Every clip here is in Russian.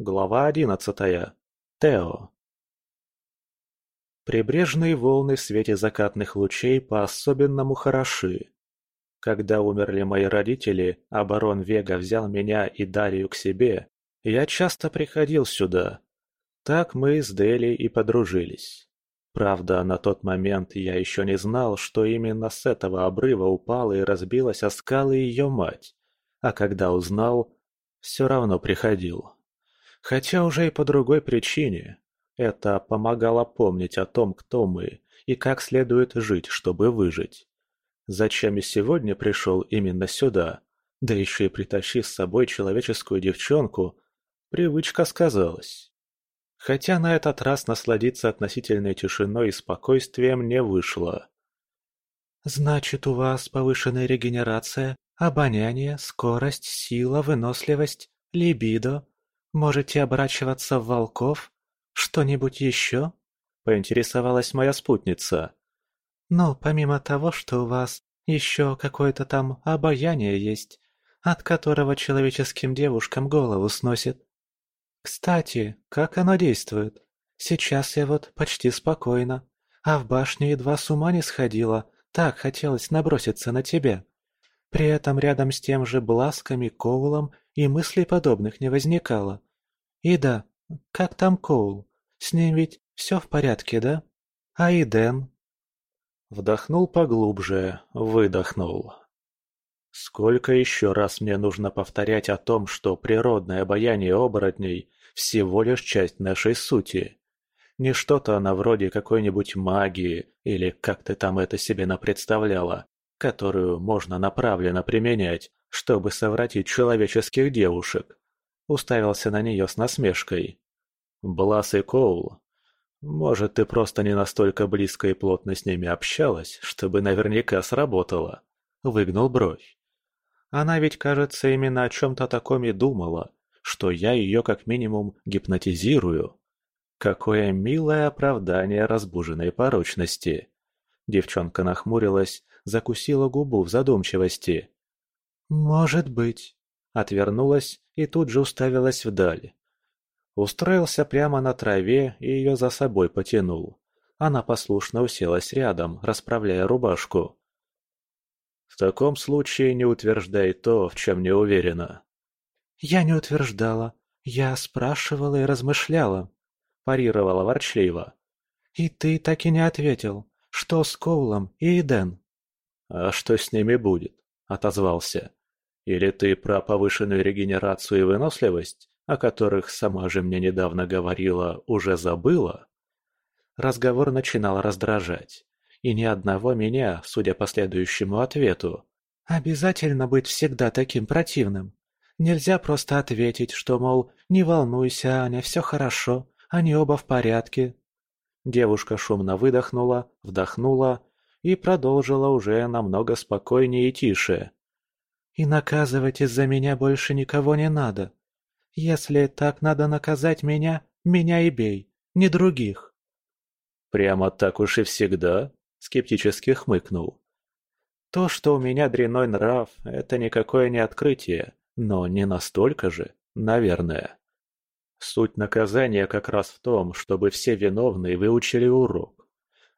Глава одиннадцатая. Тео. Прибрежные волны в свете закатных лучей по-особенному хороши. Когда умерли мои родители, а барон Вега взял меня и Дарью к себе, я часто приходил сюда. Так мы с Дели и подружились. Правда, на тот момент я еще не знал, что именно с этого обрыва упала и разбилась о скалы ее мать. А когда узнал, все равно приходил. Хотя уже и по другой причине. Это помогало помнить о том, кто мы и как следует жить, чтобы выжить. Зачем и сегодня пришел именно сюда, да еще и притащив с собой человеческую девчонку, привычка сказалась. Хотя на этот раз насладиться относительной тишиной и спокойствием не вышло. «Значит, у вас повышенная регенерация, обоняние, скорость, сила, выносливость, либидо. Можете оборачиваться в волков? Что-нибудь еще?» – поинтересовалась моя спутница. «Ну, помимо того, что у вас еще какое-то там обаяние есть, от которого человеческим девушкам голову сносит. Кстати, как оно действует? Сейчас я вот почти спокойна, а в башне едва с ума не сходила, так хотелось наброситься на тебя. При этом рядом с тем же Бласком Коулом и мыслей подобных не возникало. И да, как там Коул? С ним ведь все в порядке, да? А и Дэн? Вдохнул поглубже, выдохнул. Сколько еще раз мне нужно повторять о том, что природное обаяние оборотней – всего лишь часть нашей сути? Не что-то она вроде какой-нибудь магии, или как ты там это себе напредставляла, которую можно направленно применять, чтобы совратить человеческих девушек. Уставился на нее с насмешкой. Блас и Коул. Может, ты просто не настолько близко и плотно с ними общалась, чтобы наверняка сработало. Выгнул бровь. Она ведь, кажется, именно о чем-то таком и думала, что я ее как минимум гипнотизирую. Какое милое оправдание разбуженной порочности. Девчонка нахмурилась, закусила губу в задумчивости. «Может быть», — отвернулась и тут же уставилась вдаль. Устроился прямо на траве и ее за собой потянул. Она послушно уселась рядом, расправляя рубашку. В таком случае не утверждай то, в чем не уверена. Я не утверждала. Я спрашивала и размышляла. Парировала ворчливо. И ты так и не ответил. Что с Коулом и Иден? А что с ними будет? Отозвался. Или ты про повышенную регенерацию и выносливость, о которых сама же мне недавно говорила, уже забыла? Разговор начинал раздражать и ни одного меня, судя по следующему ответу. Обязательно быть всегда таким противным. Нельзя просто ответить, что, мол, не волнуйся, Аня, все хорошо, они оба в порядке. Девушка шумно выдохнула, вдохнула и продолжила уже намного спокойнее и тише. «И наказывать из-за меня больше никого не надо. Если так надо наказать меня, меня и бей, не других». «Прямо так уж и всегда?» скептически хмыкнул. То, что у меня дрянной нрав, это никакое не открытие, но не настолько же, наверное. Суть наказания как раз в том, чтобы все виновные выучили урок.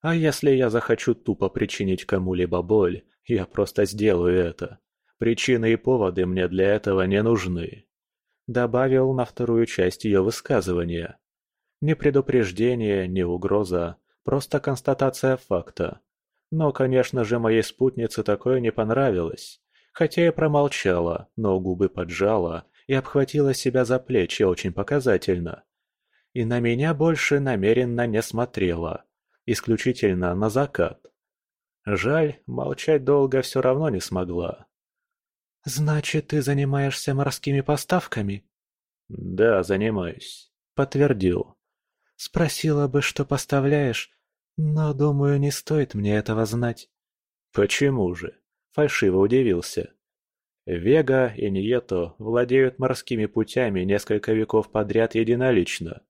А если я захочу тупо причинить кому-либо боль, я просто сделаю это. Причины и поводы мне для этого не нужны. Добавил на вторую часть ее высказывания. Ни предупреждение, ни угроза, Просто констатация факта. Но, конечно же, моей спутнице такое не понравилось. Хотя и промолчала, но губы поджала и обхватила себя за плечи очень показательно. И на меня больше намеренно не смотрела. Исключительно на закат. Жаль, молчать долго все равно не смогла. «Значит, ты занимаешься морскими поставками?» «Да, занимаюсь», — подтвердил. Спросила бы, что поставляешь, но, думаю, не стоит мне этого знать. Почему же? Фальшиво удивился. Вега и Нието владеют морскими путями несколько веков подряд единолично.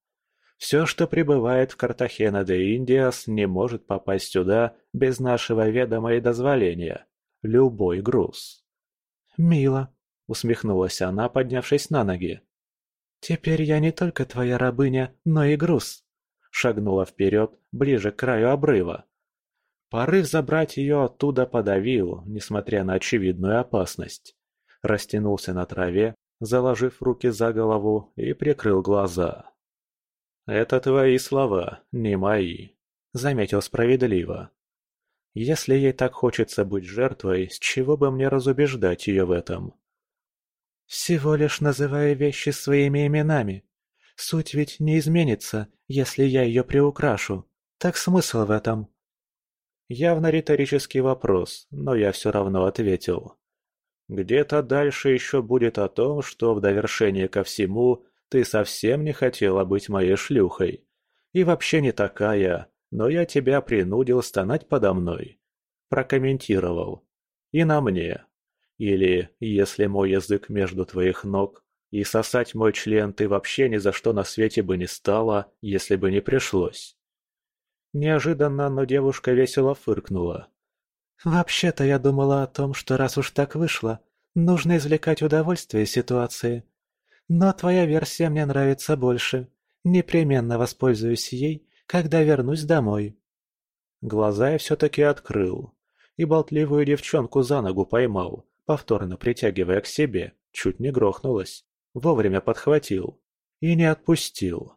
Все, что прибывает в Картахена де Индиас, не может попасть сюда без нашего ведома и дозволения. Любой груз. «Мило», — усмехнулась она, поднявшись на ноги. Теперь я не только твоя рабыня, но и груз. Шагнула вперед, ближе к краю обрыва. Порыв забрать ее оттуда подавил, несмотря на очевидную опасность. Растянулся на траве, заложив руки за голову и прикрыл глаза. «Это твои слова, не мои», — заметил справедливо. «Если ей так хочется быть жертвой, с чего бы мне разубеждать ее в этом?» «Всего лишь называя вещи своими именами. Суть ведь не изменится, если я ее приукрашу. Так смысл в этом?» Явно риторический вопрос, но я все равно ответил. Где-то дальше еще будет о том, что в довершение ко всему ты совсем не хотела быть моей шлюхой. И вообще не такая, но я тебя принудил стонать подо мной. Прокомментировал. И на мне. Или, если мой язык между твоих ног, и сосать мой член ты вообще ни за что на свете бы не стала, если бы не пришлось. Неожиданно, но девушка весело фыркнула. «Вообще-то я думала о том, что раз уж так вышло, нужно извлекать удовольствие из ситуации. Но твоя версия мне нравится больше. Непременно воспользуюсь ей, когда вернусь домой». Глаза я все-таки открыл. И болтливую девчонку за ногу поймал, повторно притягивая к себе, чуть не грохнулась. Вовремя подхватил. И не отпустил.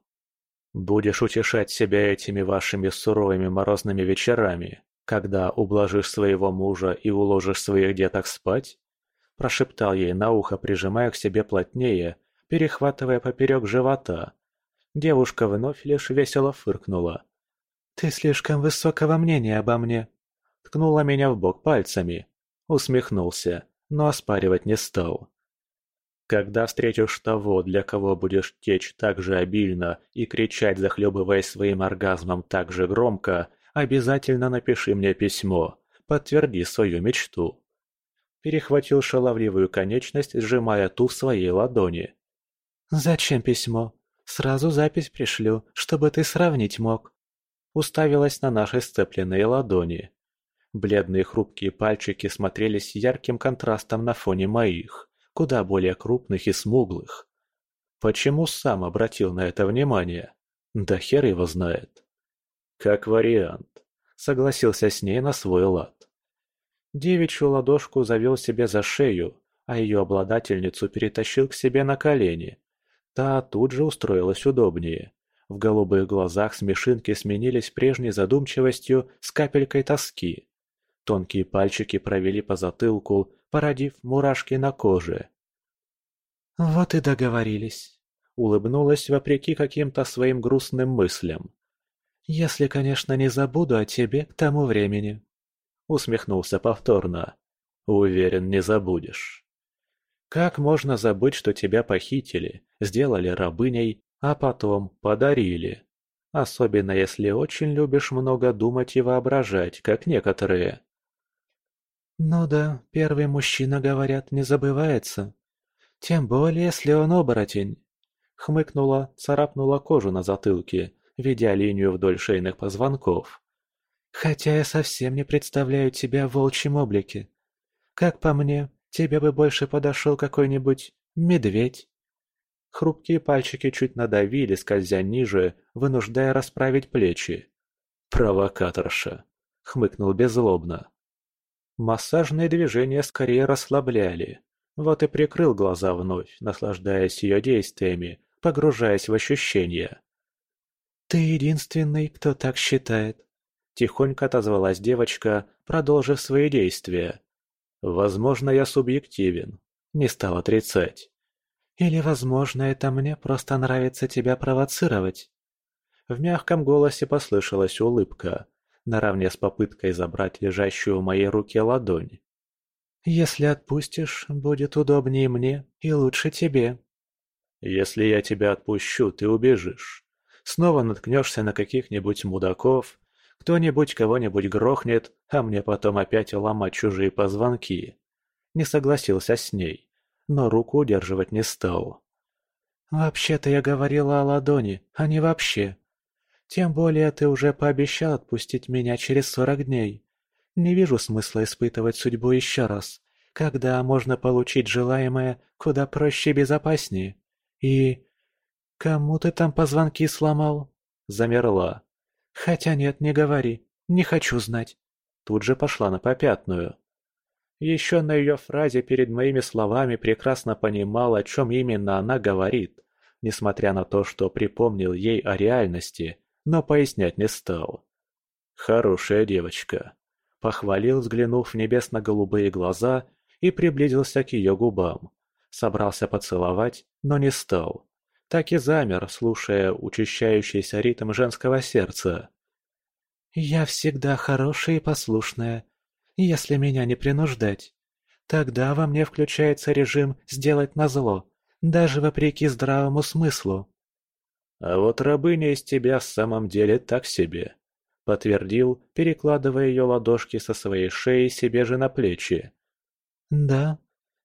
«Будешь утешать себя этими вашими суровыми морозными вечерами, когда ублажишь своего мужа и уложишь своих деток спать?» Прошептал ей на ухо, прижимая к себе плотнее, перехватывая поперек живота. Девушка вновь лишь весело фыркнула. «Ты слишком высокого мнения обо мне!» Ткнула меня в бок пальцами. Усмехнулся, но оспаривать не стал. Когда встретишь того, для кого будешь течь так же обильно и кричать, захлебываясь своим оргазмом так же громко, обязательно напиши мне письмо, подтверди свою мечту. Перехватил шаловливую конечность, сжимая ту в своей ладони. «Зачем письмо? Сразу запись пришлю, чтобы ты сравнить мог». Уставилась на наши сцепленные ладони. Бледные хрупкие пальчики смотрелись ярким контрастом на фоне моих куда более крупных и смуглых. Почему сам обратил на это внимание? Да хер его знает. Как вариант. Согласился с ней на свой лад. Девичью ладошку завел себе за шею, а ее обладательницу перетащил к себе на колени. Та тут же устроилась удобнее. В голубых глазах смешинки сменились прежней задумчивостью с капелькой тоски. Тонкие пальчики провели по затылку, породив мурашки на коже. «Вот и договорились», — улыбнулась вопреки каким-то своим грустным мыслям. «Если, конечно, не забуду о тебе к тому времени», — усмехнулся повторно. «Уверен, не забудешь». «Как можно забыть, что тебя похитили, сделали рабыней, а потом подарили?» Особенно если очень любишь много думать и воображать, как некоторые. «Ну да, первый мужчина, говорят, не забывается. Тем более, если он оборотень». Хмыкнула, царапнула кожу на затылке, ведя линию вдоль шейных позвонков. «Хотя я совсем не представляю тебя в волчьем облике. Как по мне, тебе бы больше подошел какой-нибудь медведь». Хрупкие пальчики чуть надавили, скользя ниже, вынуждая расправить плечи. «Провокаторша!» — хмыкнул беззлобно. Массажные движения скорее расслабляли. Вот и прикрыл глаза вновь, наслаждаясь ее действиями, погружаясь в ощущения. «Ты единственный, кто так считает», — тихонько отозвалась девочка, продолжив свои действия. «Возможно, я субъективен», — не стал отрицать. «Или, возможно, это мне просто нравится тебя провоцировать». В мягком голосе послышалась улыбка, наравне с попыткой забрать лежащую в моей руке ладонь. «Если отпустишь, будет удобнее мне и лучше тебе». «Если я тебя отпущу, ты убежишь. Снова наткнешься на каких-нибудь мудаков, кто-нибудь кого-нибудь грохнет, а мне потом опять ломать чужие позвонки». Не согласился с ней, но руку удерживать не стал. «Вообще-то я говорила о ладони, а не вообще», тем более ты уже пообещал отпустить меня через сорок дней. Не вижу смысла испытывать судьбу еще раз, когда можно получить желаемое куда проще и безопаснее. И «Кому ты там позвонки сломал?» Замерла. «Хотя нет, не говори. Не хочу знать». Тут же пошла на попятную. Еще на ее фразе перед моими словами прекрасно понимал, о чем именно она говорит, несмотря на то, что припомнил ей о реальности, но пояснять не стал. «Хорошая девочка», — похвалил, взглянув в небесно-голубые глаза и приблизился к ее губам. Собрался поцеловать, но не стал. Так и замер, слушая учащающийся ритм женского сердца. «Я всегда хорошая и послушная, если меня не принуждать. Тогда во мне включается режим «сделать назло», даже вопреки здравому смыслу. А вот рабыня из тебя в самом деле так себе, подтвердил, перекладывая ее ладошки со своей шеи себе же на плечи. Да,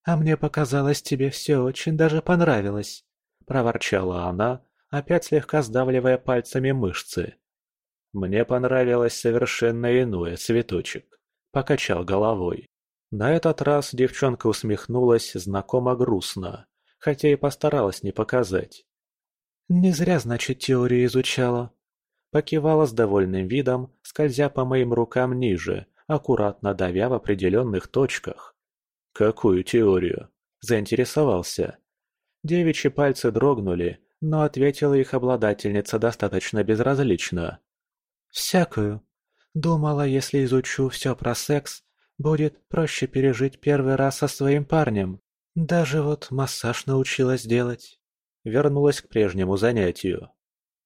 а мне показалось, тебе все очень даже понравилось, проворчала она, опять слегка сдавливая пальцами мышцы. Мне понравилось совершенно иное, цветочек. Покачал головой. На этот раз девчонка усмехнулась знакомо грустно, хотя и постаралась не показать. «Не зря, значит, теорию изучала». Покивала с довольным видом, скользя по моим рукам ниже, аккуратно давя в определенных точках. «Какую теорию?» – заинтересовался. Девичьи пальцы дрогнули, но ответила их обладательница достаточно безразлично. «Всякую. Думала, если изучу все про секс, будет проще пережить первый раз со своим парнем. Даже вот массаж научилась делать. Вернулась к прежнему занятию.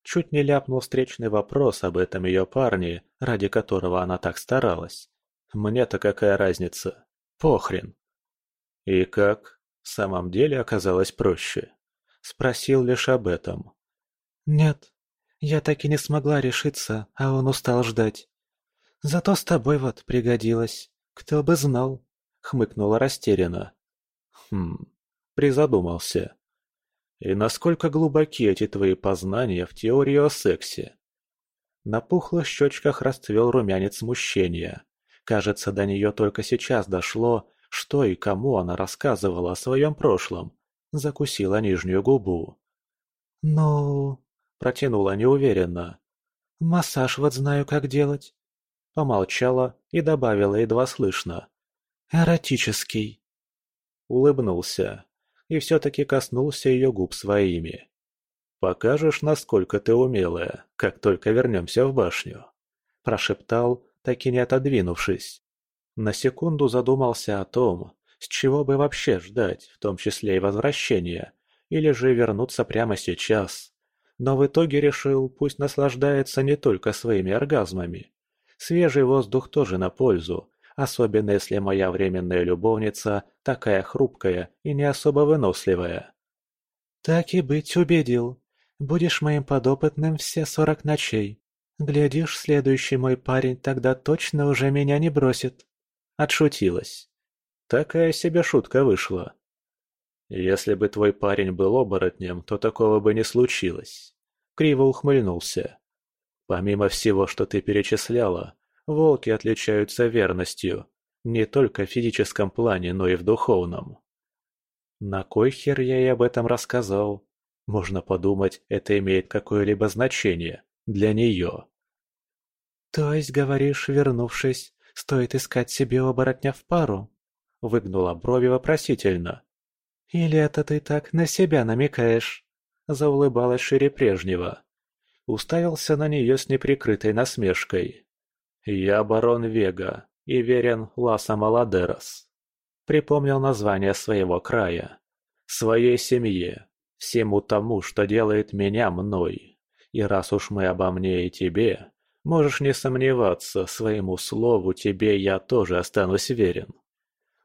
Чуть не ляпнул встречный вопрос об этом ее парне, ради которого она так старалась. Мне-то какая разница? Похрен. И как? В самом деле оказалось проще. Спросил лишь об этом. Нет, я так и не смогла решиться, а он устал ждать. Зато с тобой вот пригодилось. Кто бы знал, хмыкнула растерянно. Хм, призадумался. И насколько глубоки эти твои познания в теории о сексе? На пухлых щечках расцвел румянец смущения. Кажется, до нее только сейчас дошло, что и кому она рассказывала о своем прошлом. Закусила нижнюю губу. «Ну...» Протянула неуверенно. «Массаж вот знаю, как делать». Помолчала и добавила едва слышно. «Эротический». Улыбнулся и все-таки коснулся ее губ своими. «Покажешь, насколько ты умелая, как только вернемся в башню», – прошептал, так и не отодвинувшись. На секунду задумался о том, с чего бы вообще ждать, в том числе и возвращения, или же вернуться прямо сейчас но в итоге решил, пусть наслаждается не только своими оргазмами. Свежий воздух тоже на пользу, особенно если моя временная любовница такая хрупкая и не особо выносливая. «Так и быть убедил. Будешь моим подопытным все сорок ночей. Глядишь, следующий мой парень тогда точно уже меня не бросит». Отшутилась. Такая себе шутка вышла. Если бы твой парень был оборотнем, то такого бы не случилось. Криво ухмыльнулся. Помимо всего, что ты перечисляла, волки отличаются верностью. Не только в физическом плане, но и в духовном. На кой хер я ей об этом рассказал? Можно подумать, это имеет какое-либо значение для нее. То есть, говоришь, вернувшись, стоит искать себе оборотня в пару? Выгнула брови вопросительно. Или это ты так на себя намекаешь? заулыбалась шире прежнего. Уставился на нее с неприкрытой насмешкой. «Я барон Вега и верен Ласа Маладерос». Припомнил название своего края. «Своей семье, всему тому, что делает меня мной. И раз уж мы обо мне и тебе, можешь не сомневаться, своему слову тебе я тоже останусь верен».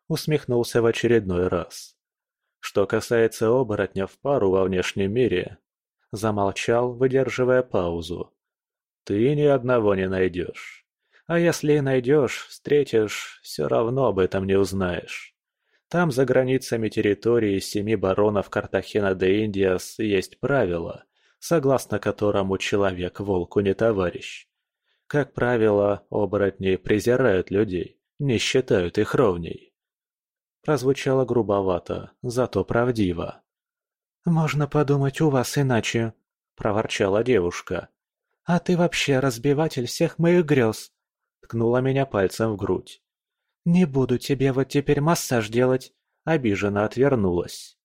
Усмехнулся в очередной раз. Что касается оборотня в пару во внешнем мире, замолчал, выдерживая паузу. Ты ни одного не найдешь. А если и найдешь, встретишь, все равно об этом не узнаешь. Там, за границами территории семи баронов Картахена де Индиас, есть правило, согласно которому человек волку не товарищ. Как правило, оборотни презирают людей, не считают их ровней прозвучало грубовато, зато правдиво. «Можно подумать, у вас иначе», — проворчала девушка. «А ты вообще разбиватель всех моих грез», — ткнула меня пальцем в грудь. «Не буду тебе вот теперь массаж делать», — обиженно отвернулась.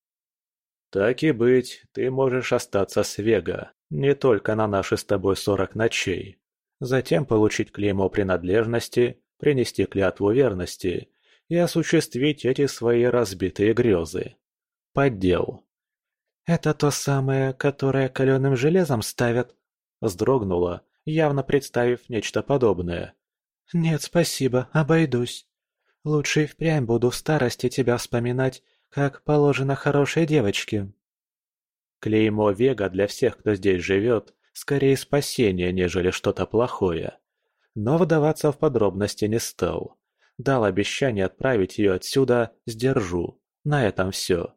«Так и быть, ты можешь остаться с Вега, не только на наши с тобой сорок ночей. Затем получить клеймо принадлежности, принести клятву верности и осуществить эти свои разбитые грезы. Поддел. «Это то самое, которое каленым железом ставят?» Сдрогнула, явно представив нечто подобное. «Нет, спасибо, обойдусь. Лучше и впрямь буду в старости тебя вспоминать, как положено хорошей девочке». Клеймо Вега для всех, кто здесь живет, скорее спасение, нежели что-то плохое. Но вдаваться в подробности не стал. Дал обещание отправить ее отсюда, сдержу. На этом все.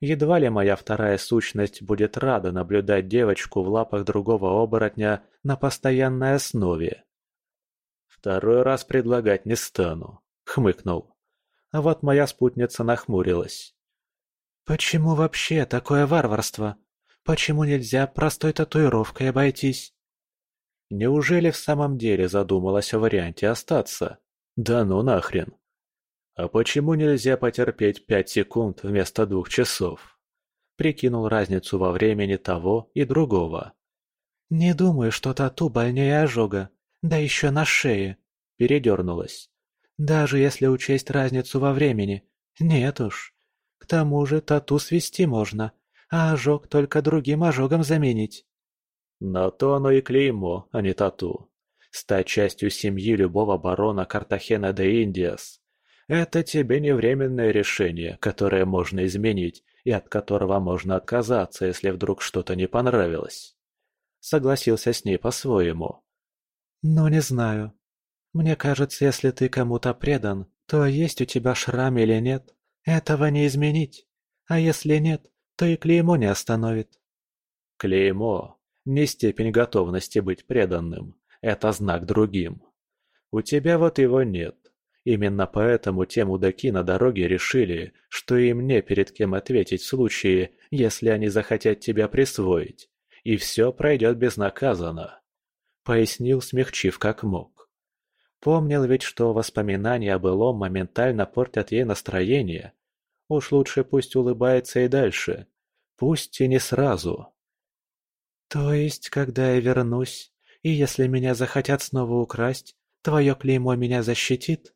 Едва ли моя вторая сущность будет рада наблюдать девочку в лапах другого оборотня на постоянной основе. «Второй раз предлагать не стану», — хмыкнул. А вот моя спутница нахмурилась. «Почему вообще такое варварство? Почему нельзя простой татуировкой обойтись?» Неужели в самом деле задумалась о варианте остаться? Да ну нахрен. А почему нельзя потерпеть пять секунд вместо двух часов? Прикинул разницу во времени того и другого. «Не думаю, что тату больнее ожога, да еще на шее», — передернулась. «Даже если учесть разницу во времени. Нет уж. К тому же тату свести можно, а ожог только другим ожогом заменить». На то оно и клеймо, а не тату. Стать частью семьи любого барона Картахена де Индиас это тебе не временное решение, которое можно изменить и от которого можно отказаться, если вдруг что-то не понравилось. Согласился с ней по-своему. «Ну, не знаю. Мне кажется, если ты кому-то предан, то есть у тебя шрам или нет, этого не изменить. А если нет, то и клеймо не остановит». «Клеймо – не степень готовности быть преданным. Это знак другим. У тебя вот его нет. Именно поэтому те мудаки на дороге решили, что им не перед кем ответить в случае, если они захотят тебя присвоить, и все пройдет безнаказанно. Пояснил, смягчив как мог. Помнил ведь, что воспоминания о былом моментально портят ей настроение. Уж лучше пусть улыбается и дальше. Пусть и не сразу. «То есть, когда я вернусь, и если меня захотят снова украсть, твое клеймо меня защитит?»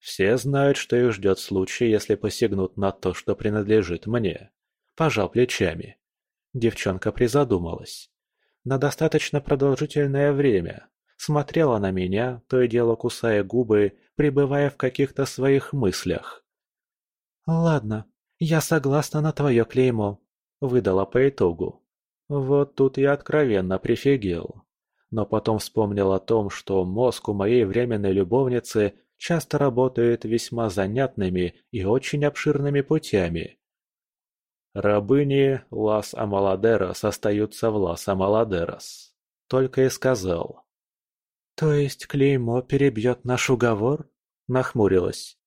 Все знают, что их ждет случай, если посягнут на то, что принадлежит мне. Пожал плечами. Девчонка призадумалась. На достаточно продолжительное время. Смотрела на меня, то и дело кусая губы, пребывая в каких-то своих мыслях. «Ладно, я согласна на твое клеймо», — выдала по итогу. Вот тут я откровенно прифигел. Но потом вспомнил о том, что мозг у моей временной любовницы часто работает весьма занятными и очень обширными путями. Рабыни Лас Амаладерос остаются в Лас Амаладерос. Только и сказал. «То есть клеймо перебьет наш уговор?» – нахмурилась.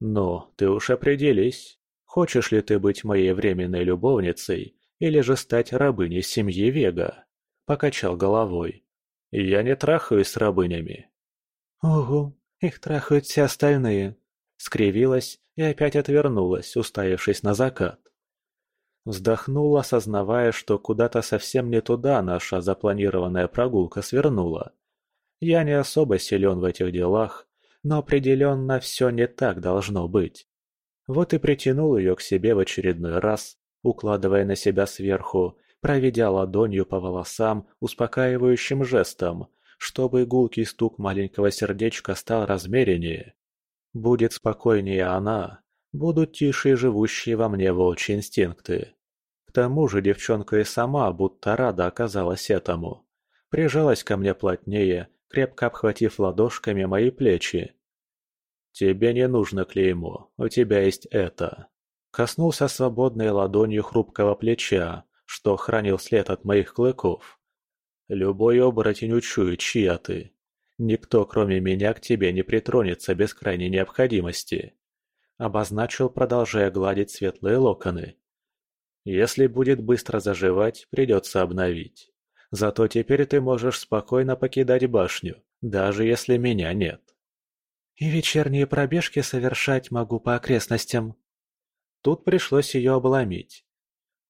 «Ну, ты уж определись, хочешь ли ты быть моей временной любовницей или же стать рабыней семьи Вега?» – покачал головой. «Я не трахаюсь с рабынями». «Угу, их трахают все остальные», — скривилась и опять отвернулась, уставившись на закат. Вздохнула, осознавая, что куда-то совсем не туда наша запланированная прогулка свернула. Я не особо силен в этих делах, но определенно все не так должно быть. Вот и притянул ее к себе в очередной раз, укладывая на себя сверху, проведя ладонью по волосам успокаивающим жестом, чтобы гулкий стук маленького сердечка стал размереннее. Будет спокойнее она, будут тише живущие во мне волчьи инстинкты. К тому же девчонка и сама будто рада оказалась этому. Прижалась ко мне плотнее, крепко обхватив ладошками мои плечи. «Тебе не нужно клеймо, у тебя есть это». Коснулся свободной ладонью хрупкого плеча, что хранил след от моих клыков. Любой оборотень учует, чья ты. Никто, кроме меня, к тебе не притронется без крайней необходимости. Обозначил, продолжая гладить светлые локоны. Если будет быстро заживать, придется обновить. Зато теперь ты можешь спокойно покидать башню, даже если меня нет. И вечерние пробежки совершать могу по окрестностям. Тут пришлось ее обломить.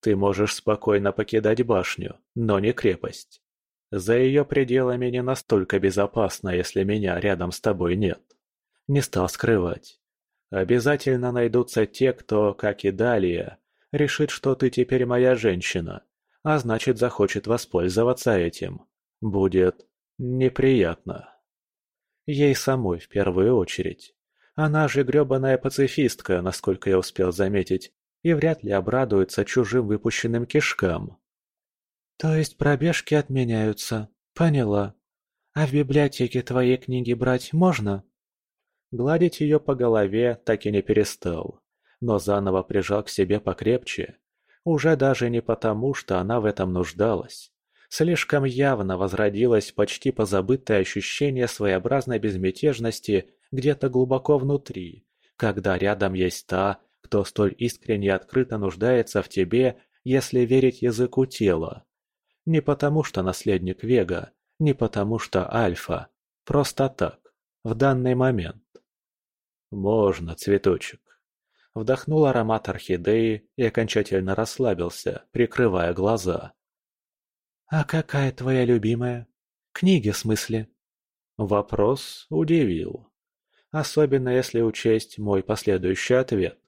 Ты можешь спокойно покидать башню, но не крепость. За ее пределами не настолько безопасно, если меня рядом с тобой нет. Не стал скрывать. Обязательно найдутся те, кто, как и далее, решит, что ты теперь моя женщина, а значит захочет воспользоваться этим. Будет неприятно. Ей самой в первую очередь. Она же грёбаная пацифистка, насколько я успел заметить, и вряд ли обрадуется чужим выпущенным кишкам. То есть пробежки отменяются, поняла. А в библиотеке твоей книги брать можно? Гладить ее по голове так и не перестал, но заново прижал к себе покрепче. Уже даже не потому, что она в этом нуждалась. Слишком явно возродилось почти позабытое ощущение своеобразной безмятежности где-то глубоко внутри, когда рядом есть та, кто столь искренне и открыто нуждается в тебе, если верить языку тела. Не потому, что наследник Вега, не потому, что Альфа. Просто так, в данный момент. Можно, цветочек. Вдохнул аромат орхидеи и окончательно расслабился, прикрывая глаза. «А какая твоя любимая? Книги, в смысле?» Вопрос удивил. Особенно если учесть мой последующий ответ.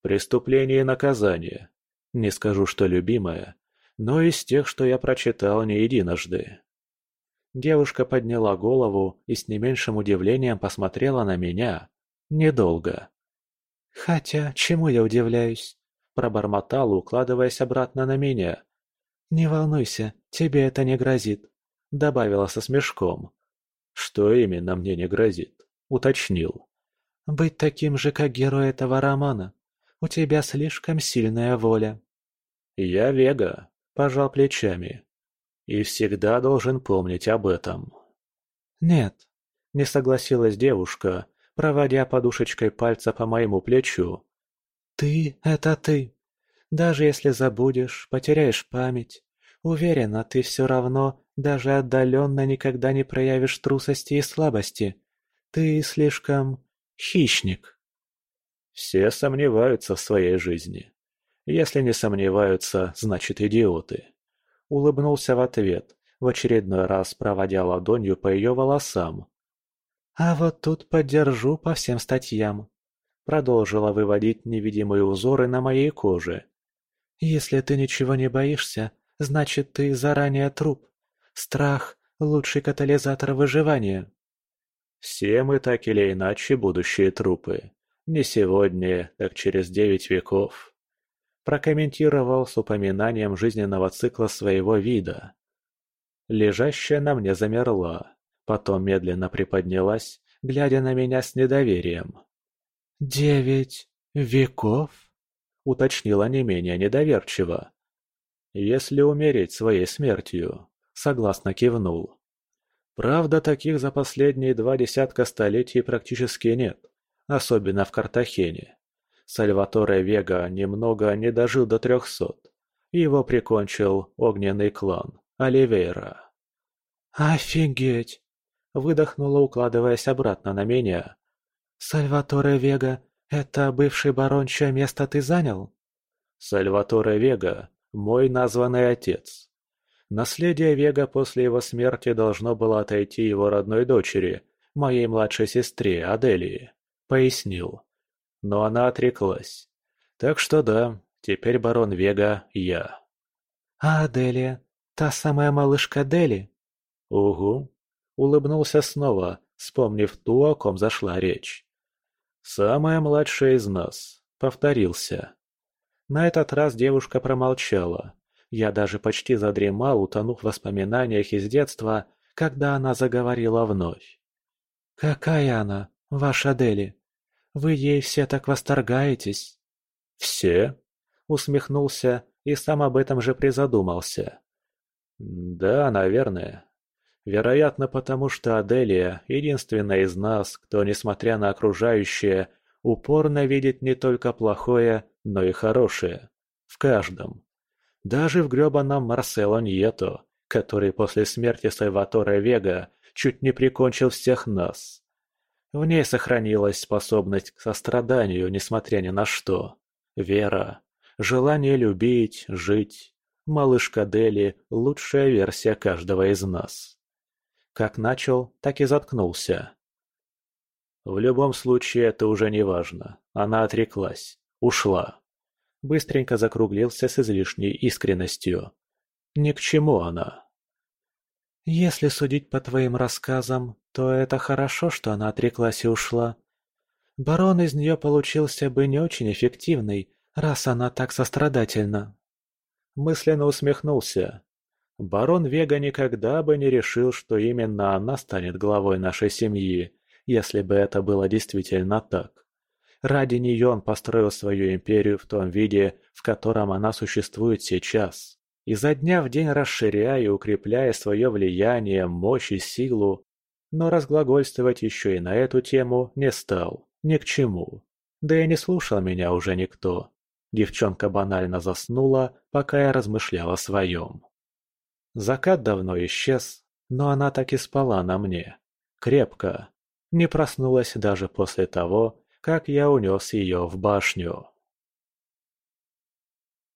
Преступление и наказание. Не скажу, что любимая, но из тех, что я прочитал не единожды. Девушка подняла голову и с не меньшим удивлением посмотрела на меня. Недолго. «Хотя, чему я удивляюсь?» – пробормотала, укладываясь обратно на меня. «Не волнуйся, тебе это не грозит», – добавила со смешком. «Что именно мне не грозит?» – уточнил. «Быть таким же, как герой этого романа. У тебя слишком сильная воля». «Я Вега», – пожал плечами. «И всегда должен помнить об этом». «Нет», – не согласилась девушка, проводя подушечкой пальца по моему плечу. «Ты — это ты. Даже если забудешь, потеряешь память. Уверена, ты все равно даже отдаленно никогда не проявишь трусости и слабости. Ты слишком хищник». Все сомневаются в своей жизни. Если не сомневаются, значит идиоты. Улыбнулся в ответ, в очередной раз проводя ладонью по ее волосам. «А вот тут поддержу по всем статьям», — продолжила выводить невидимые узоры на моей коже. «Если ты ничего не боишься, значит ты заранее труп. Страх — лучший катализатор выживания». «Все мы так или иначе будущие трупы. Не сегодня, так через девять веков. Прокомментировал с упоминанием жизненного цикла своего вида. Лежащая на мне замерла, потом медленно приподнялась, глядя на меня с недоверием. «Девять веков?» — уточнила не менее недоверчиво. «Если умереть своей смертью», — согласно кивнул. «Правда, таких за последние два десятка столетий практически нет особенно в Картахене. Сальваторе Вега немного не дожил до трехсот. Его прикончил огненный клан Оливейра. «Офигеть!» – выдохнула, укладываясь обратно на меня. «Сальваторе Вега – это бывший барон, чье место ты занял?» «Сальваторе Вега – мой названный отец. Наследие Вега после его смерти должно было отойти его родной дочери, моей младшей сестре Аделии пояснил. Но она отреклась. Так что да, теперь барон Вега я. «А Аделия? Та самая малышка Дели?» «Угу», — улыбнулся снова, вспомнив ту, о ком зашла речь. «Самая младшая из нас», — повторился. На этот раз девушка промолчала. Я даже почти задремал, утонув в воспоминаниях из детства, когда она заговорила вновь. «Какая она, ваша Дели?» Вы ей все так восторгаетесь?» «Все?» — усмехнулся и сам об этом же призадумался. «Да, наверное. Вероятно, потому что Аделия — единственная из нас, кто, несмотря на окружающее, упорно видит не только плохое, но и хорошее. В каждом. Даже в грёбаном Марсело Ньето, который после смерти Сальваторе Вега чуть не прикончил всех нас. В ней сохранилась способность к состраданию, несмотря ни на что. Вера. Желание любить, жить. Малышка Дели – лучшая версия каждого из нас. Как начал, так и заткнулся. В любом случае это уже не важно. Она отреклась. Ушла. Быстренько закруглился с излишней искренностью. Ни к чему она. «Если судить по твоим рассказам, то это хорошо, что она отреклась и ушла. Барон из нее получился бы не очень эффективный, раз она так сострадательна». Мысленно усмехнулся. Барон Вега никогда бы не решил, что именно она станет главой нашей семьи, если бы это было действительно так. Ради нее он построил свою империю в том виде, в котором она существует сейчас. Изо дня в день расширяя и укрепляя свое влияние, мощь и силу, но разглагольствовать еще и на эту тему не стал, ни к чему. Да и не слушал меня уже никто. Девчонка банально заснула, пока я размышлял о своем. Закат давно исчез, но она так и спала на мне. Крепко. Не проснулась даже после того, как я унес ее в башню.